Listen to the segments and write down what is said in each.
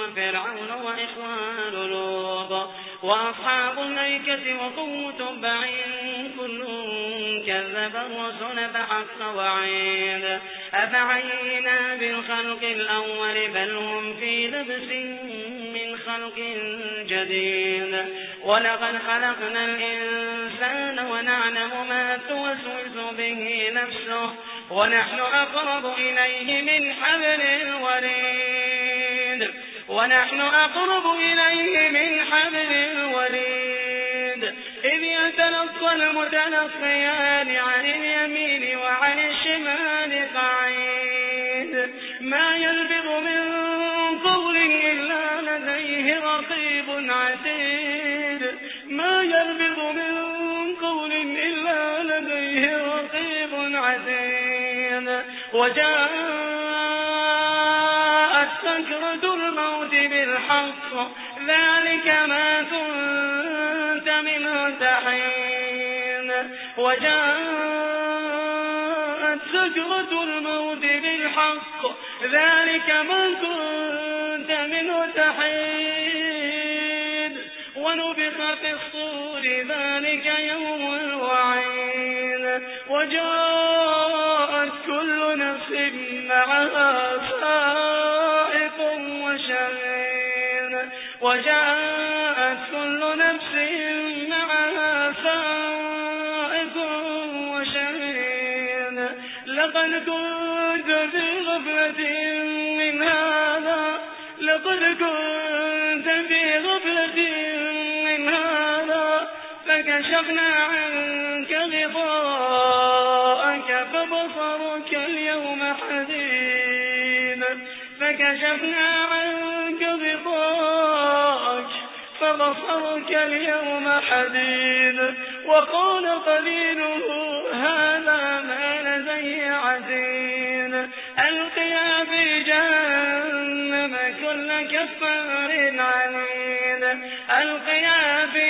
وفرعون وإخوان لوط وأصحاب الأيكة وقوم تبع كل كذب الرسل فحق وعيد. أفعينا بالخلق الأول بل هم في لبس من خلق جديد. ولقد خلقنا الإنسان ونعلم ما توسوس به نفسه ونحن أقرب إليه من حبل الوريد. ونحن أقرب إليه من حبل الوريد. إذ يتلقى المتلقيان عن اليمين وعن الشمال قعيد. ما يلبث من قول إلا لديه رقيب عتيد. ما يلبث من قول إلا لديه رقيب عتيد. وجاءت بالحق ذلك ما كنت منه تحين وجاءت سكرة الموت بالحق. ذلك ما كنت منه تحين ونبخ في الصور ذلك يوم الوعين وجاءت كل نفس معها وجاءت كل نفس معها سائق وشهيد. لقد كنت في غفلة من هذا. لقد كنت في غفلة من هذا. فكشفنا عنك غطاءك فبصرك اليوم حديد. فكشفنا عنك فبصرك اليوم حديد. وقال قليله هذا ما لدي عزين ألقيا في جهنم كل كفار عنيد. ألقيا في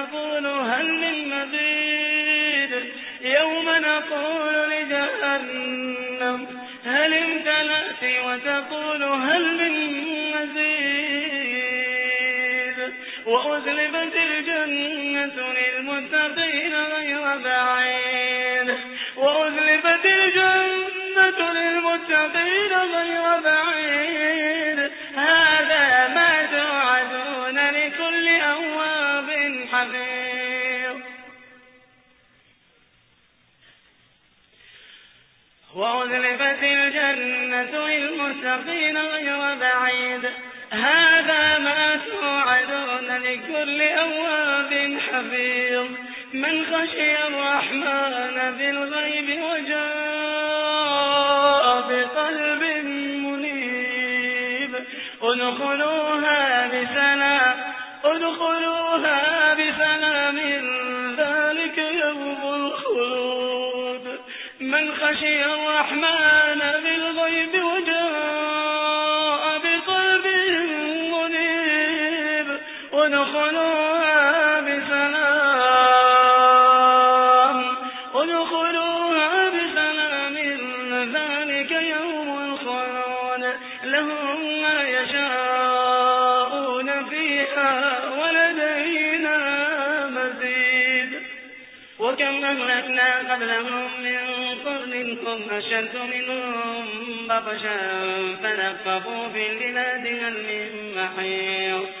وأزلفت الجنة للمتقين غير بعيد. وأزلفت الجنة للمتقين غير بعيد. هذا ما توعدون لكل أواب حفيظ. وأزلفت الجنة للمتقين غير بعيد. هذا ما توعدون لكل أواب حفيظ. من خشي الرحمن بالغيب وجاء بقلب منيب. ادخلوها بسلام ادخلوها بسلام ذلك يوم الخلود. من خشي الرحمن ادخلوها بسلام. ذلك يوم الخلود. لهم ما يشاءون فيها ولدينا مزيد. وكم أهلكنا قبلهم من قرن هم أشد منهم بطشا فنقبوا في البلاد هل من محيط.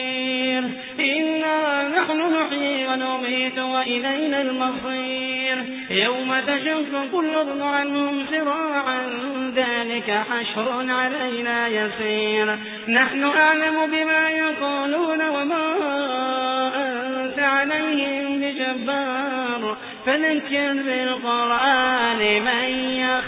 إنا نحن نحيي ونميت وإلينا المصير. يوم تشق كل ارض عنهم سراعا ذلك حشر علينا يسير. نحن أعلم بما يقولون وما أنت عليهم بجبار. فذكر بالقرآن من يخاف